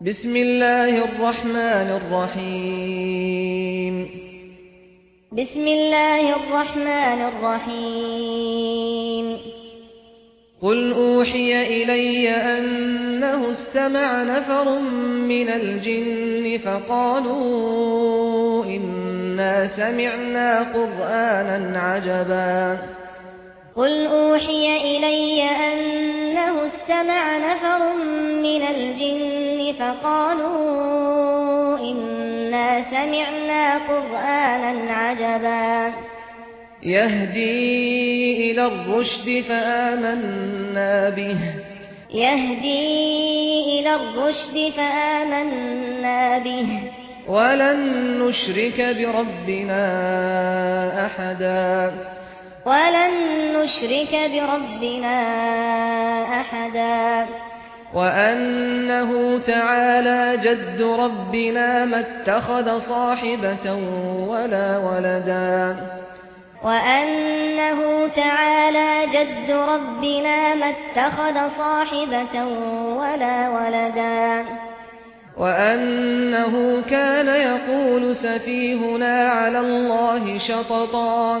بسم الله الرحمن الرحيم بسم الله الرحمن الرحيم قل اوحي الي انه استمع نفر من الجن فقالوا اننا سمعنا قرآنا عجبا۔ قل اوحي الي انه استمع نفر من الجن فقالوا إنا سمعنا قرآنا عجبا. يهدي إلى الرشد فآمنا به. يهدي إلى الرشد فآمنا به. ولن نشرك بربنا أحدا. ولن نشرك بربنا أحدا. وأنه تعالى جد ربنا ما اتخذ صاحبة ولا ولدا وأنه تعالى جد ربنا ما اتخذ صاحبة ولا ولدا وأنه كان يقول سفيهنا على الله شططا وأنه كان يقول سفيهنا على الله شططا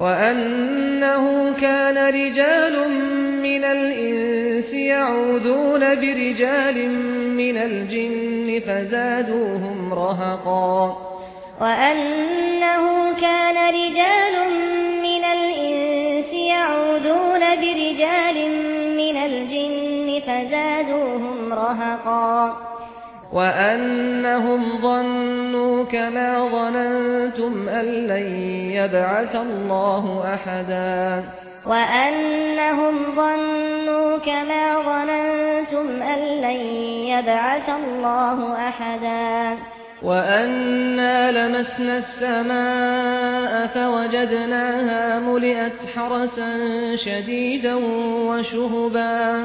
وأنه كان رجال من الإنس يعوذون برجال من الجن فزادوهم رهقا. وأنه كان رجال من الإنس يعوذون برجال من الجن فزادوهم رهقا. وأنهم ظنوا كما ظننتم أن لن يبعث الله أحدا وأنهم ظنوا كما ظننتم أن لن يبعث الله أحدا وَأَنَّا لَمَسْنَا السَّمَاءَ فَوَجَدْنَاهَا مُلِئَتْ حَرَسًا شَدِيدًا وَشُهُبًا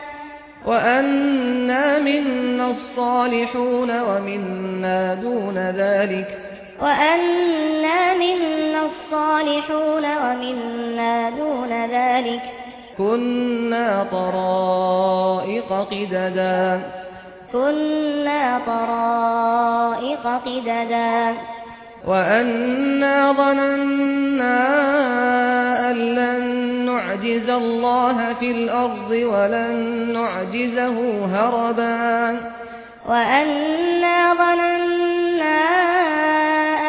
وأنا منا الصالحون ومنا دون ذلك وأنا منا الصالحون ومنا دون ذلك كنا طرائق قددا كنا طرائق قددا وأنا ظننا أن لن نعجز الله في الأرض ولن نعجزه هربا. وأنا ظننا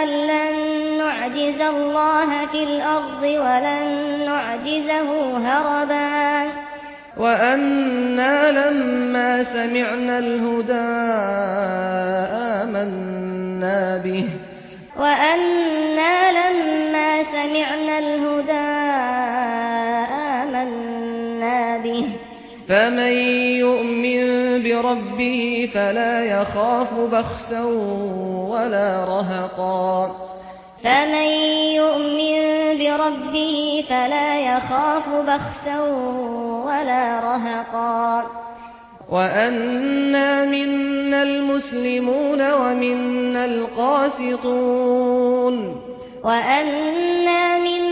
أن لن نعجز الله في الأرض ولن نعجزه هربا. وَأَنَّا لَمَّا سَمِعْنَا الْهُدَى آمَنَّا بِهِ. وَأَنَّا لَمَّا سَمِعْنَا الْهُدَى آمنا به. فمن يؤمن بربه فلا يخاف بخسا ولا رهقا. فمن يؤمن بربه فلا يخاف بخسا ولا رهقا. وأنا منا المسلمون ومنا القاسطون. وأنا منا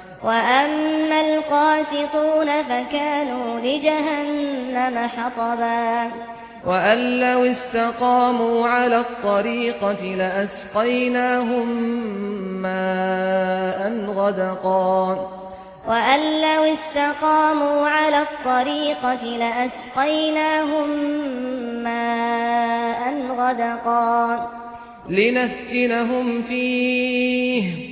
وَأَمَّا الْقَاسِطُونَ فَكَانُوا لِجَهَنَّمَ حَطَبًا وَأَن لَّوْ اسْتَقَامُوا عَلَى الطَّرِيقَةِ لَأَسْقَيْنَاهُم مَّاءً غَدَقًا وَأَن لَّوْ اسْتَقَامُوا عَلَى الطَّرِيقَةِ لَأَسْقَيْنَاهُم مَّاءً غَدَقًا لنفتنهم فِيهِ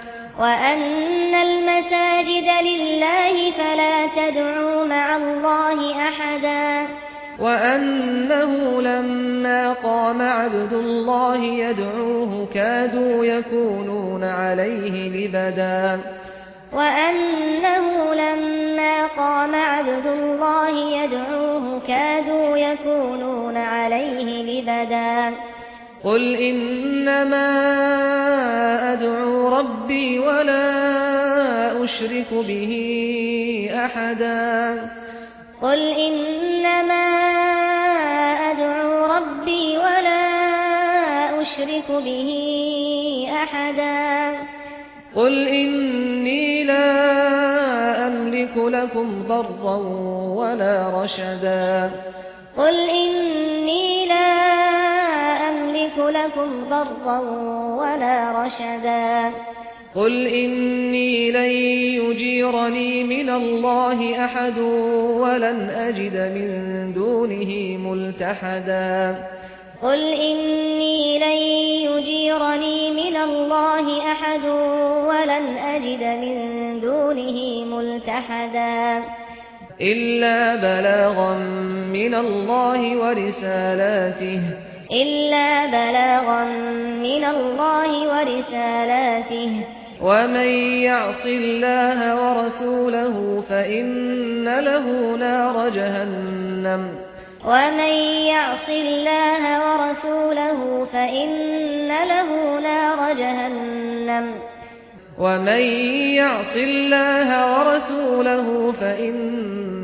وأن المساجد لله فلا تدعوا مع الله أحدا وأنه لما قام عبد الله يدعوه كادوا يكونون عليه لبدا وأنه لما قام عبد الله يدعوه كادوا يكونون عليه لبدا قل إنما أدعو ربي ولا أشرك به أحدا. قل إنما أدعو ربي ولا أشرك به أحدا. قل إني لا أملك لكم ضرا ولا رشدا. قل إني لا أملك لكم يَمْلِكُ لكم ضرا ولا رشدا قل إني لن يجيرني من الله أحد ولن أجد من دونه ملتحدا قل إني لن يجيرني من الله أحد ولن أجد من دونه ملتحدا إلا بلاغا من الله ورسالاته إلا بلاغا من الله ورسالاته ومن يعص الله ورسوله فإن له نار جهنم. ومن يعص الله ورسوله فإن له نار جهنم. ومن يعص الله ورسوله فإن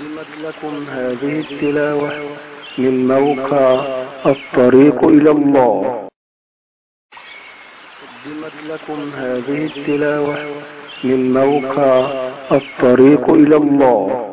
قدمت لكم هذه التلاوة من موقع الطريق إلى الله. قدمت لكم هذه التلاوة من موقع الطريق إلى الله.